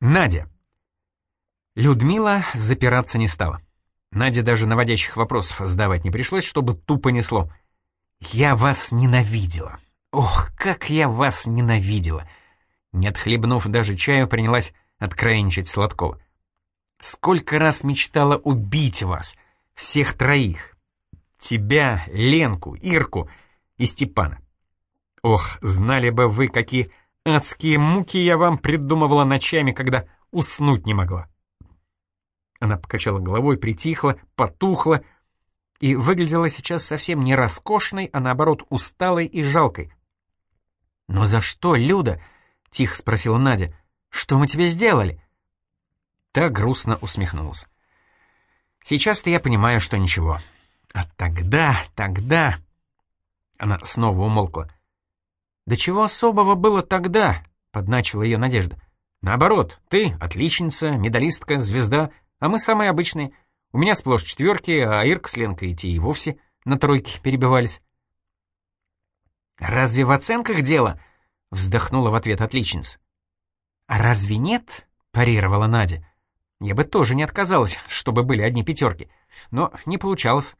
Надя. Людмила запираться не стала. Наде даже наводящих вопросов задавать не пришлось, чтобы тупо несло. «Я вас ненавидела. Ох, как я вас ненавидела!» Не отхлебнув даже чаю, принялась откровенничать Сладкова. «Сколько раз мечтала убить вас, всех троих. Тебя, Ленку, Ирку и Степана. Ох, знали бы вы, какие адские муки я вам придумывала ночами, когда уснуть не могла». Она покачала головой, притихла, потухла и выглядела сейчас совсем не роскошной, а наоборот усталой и жалкой. «Но за что, Люда?» — тихо спросила Надя. «Что мы тебе сделали?» Та грустно усмехнулась. «Сейчас-то я понимаю, что ничего. А тогда, тогда...» Она снова умолкла. «Да чего особого было тогда?» — подначила ее Надежда. «Наоборот, ты — отличница, медалистка, звезда, а мы самые обычные. У меня сплошь четверки, а Ирка с Ленкой идти и вовсе на тройки перебивались. «Разве в оценках дело?» — вздохнула в ответ отличница. «А разве нет?» — парировала Надя. «Я бы тоже не отказалась, чтобы были одни пятерки. Но не получалось».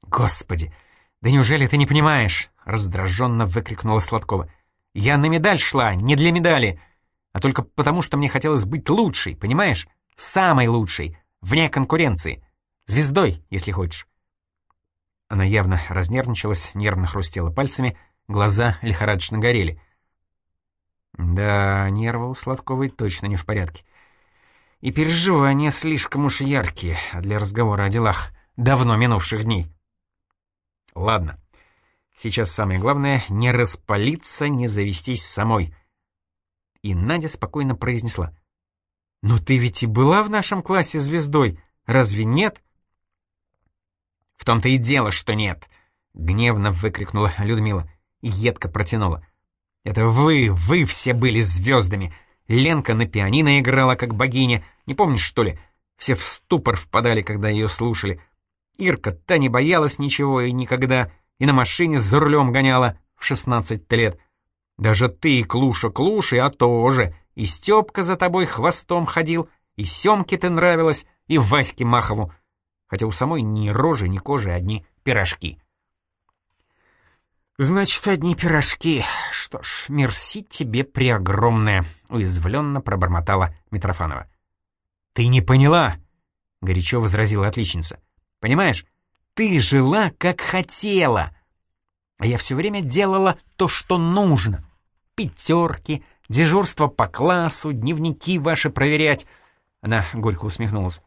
«Господи, да неужели ты не понимаешь?» — раздраженно выкрикнула Сладкова. «Я на медаль шла, не для медали, а только потому, что мне хотелось быть лучшей, понимаешь? Самой лучшей, вне конкуренции. Звездой, если хочешь. Она явно разнервничалась, нервно хрустела пальцами, глаза лихорадочно горели. Да, нервы у Сладковой точно не в порядке. И переживания слишком уж яркие для разговора о делах давно минувших дней. Ладно, сейчас самое главное — не распалиться, не завестись самой. И Надя спокойно произнесла. «Но ты ведь и была в нашем классе звездой, разве нет?» «В том-то и дело, что нет!» — гневно выкрикнула Людмила и едко протянула. «Это вы, вы все были звездами! Ленка на пианино играла, как богиня, не помнишь, что ли? Все в ступор впадали, когда ее слушали. Ирка та не боялась ничего и никогда, и на машине за рулем гоняла в 16 лет. Даже ты, Клуша, Клуши, а тоже. И Стёпка за тобой хвостом ходил, и Сёмке ты нравилась, и Ваське Махову. Хотя у самой ни рожи, ни кожи, одни пирожки. «Значит, одни пирожки. Что ж, мерси тебе преогромное», — уязвленно пробормотала Митрофанова. «Ты не поняла», — горячо возразила отличница. «Понимаешь, ты жила, как хотела, а я все время делала то, что нужно. Пятерки, Дежурство по классу, дневники ваши проверять. Она горько усмехнулась.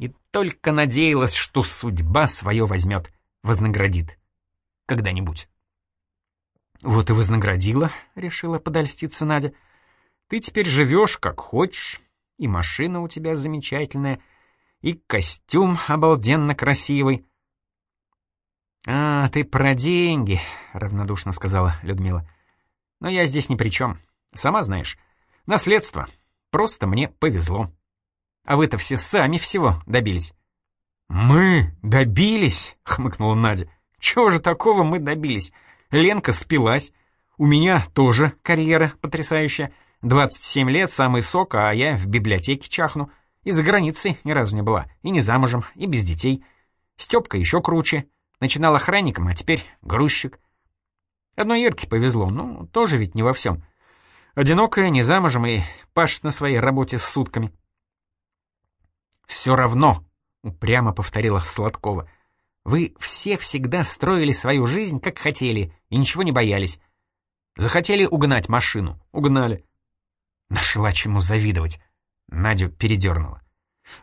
И только надеялась, что судьба свое возьмет, вознаградит. Когда-нибудь. Вот и вознаградила, решила подольститься Надя. Ты теперь живешь как хочешь, и машина у тебя замечательная, и костюм обалденно красивый. «А, ты про деньги», — равнодушно сказала Людмила. «Но я здесь ни при чем. Сама знаешь, наследство. Просто мне повезло. А вы-то все сами всего добились». «Мы добились?» — хмыкнула Надя. «Чего же такого мы добились? Ленка спилась. У меня тоже карьера потрясающая. 27 лет, самый сок, а я в библиотеке чахну. И за границей ни разу не была. И не замужем, и без детей. Стёпка еще круче. Начинал охранником, а теперь грузчик. Одной Ирке повезло, ну, тоже ведь не во всем. Одинокая, не замужем и пашет на своей работе с сутками. «Все равно», — упрямо повторила Сладкова, «вы все всегда строили свою жизнь, как хотели, и ничего не боялись. Захотели угнать машину — угнали. Нашла чему завидовать. Надю передернула.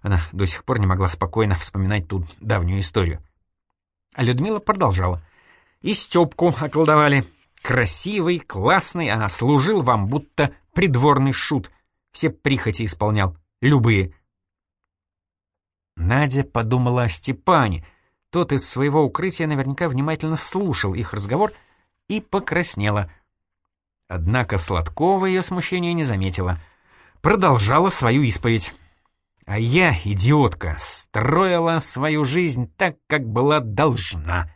Она до сих пор не могла спокойно вспоминать ту давнюю историю. А Людмила продолжала. И Стёпку околдовали, Красивый, классный, а служил вам будто придворный шут. Все прихоти исполнял, любые. Надя подумала о Степане. Тот из своего укрытия наверняка внимательно слушал их разговор и покраснела. Однако Сладкова ее смущение не заметила. Продолжала свою исповедь. А я, идиотка, строила свою жизнь так, как была должна.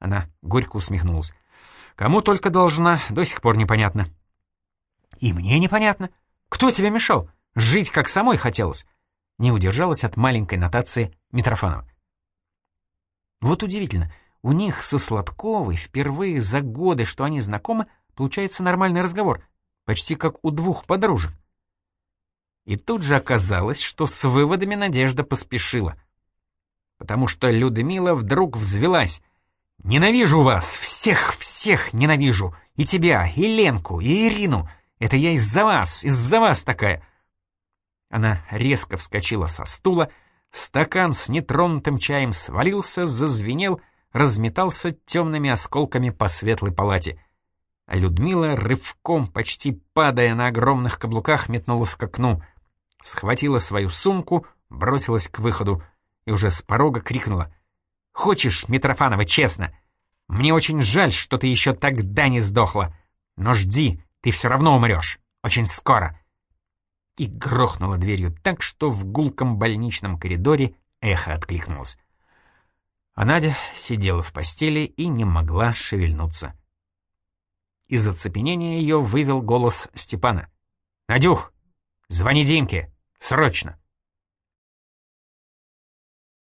Она горько усмехнулась. Кому только должна, до сих пор непонятно. И мне непонятно. Кто тебе мешал? Жить как самой хотелось!» Не удержалась от маленькой нотации Митрофанова. Вот удивительно, у них со Сладковой впервые за годы, что они знакомы, получается нормальный разговор, почти как у двух подружек. И тут же оказалось, что с выводами Надежда поспешила. Потому что Людмила вдруг взвелась. «Ненавижу вас! Всех-всех ненавижу! И тебя, и Ленку, и Ирину! Это я из-за вас, из-за вас такая!» Она резко вскочила со стула, стакан с нетронутым чаем свалился, зазвенел, разметался темными осколками по светлой палате. А Людмила, рывком, почти падая на огромных каблуках, метнулась к окну, схватила свою сумку, бросилась к выходу и уже с порога крикнула. «Хочешь, Митрофанова, честно? Мне очень жаль, что ты еще тогда не сдохла. Но жди, ты все равно умрешь. Очень скоро и грохнула дверью так, что в гулком больничном коридоре эхо откликнулось. А Надя сидела в постели и не могла шевельнуться. Из оцепенения ее вывел голос Степана. «Надюх, звони Димке! Срочно!»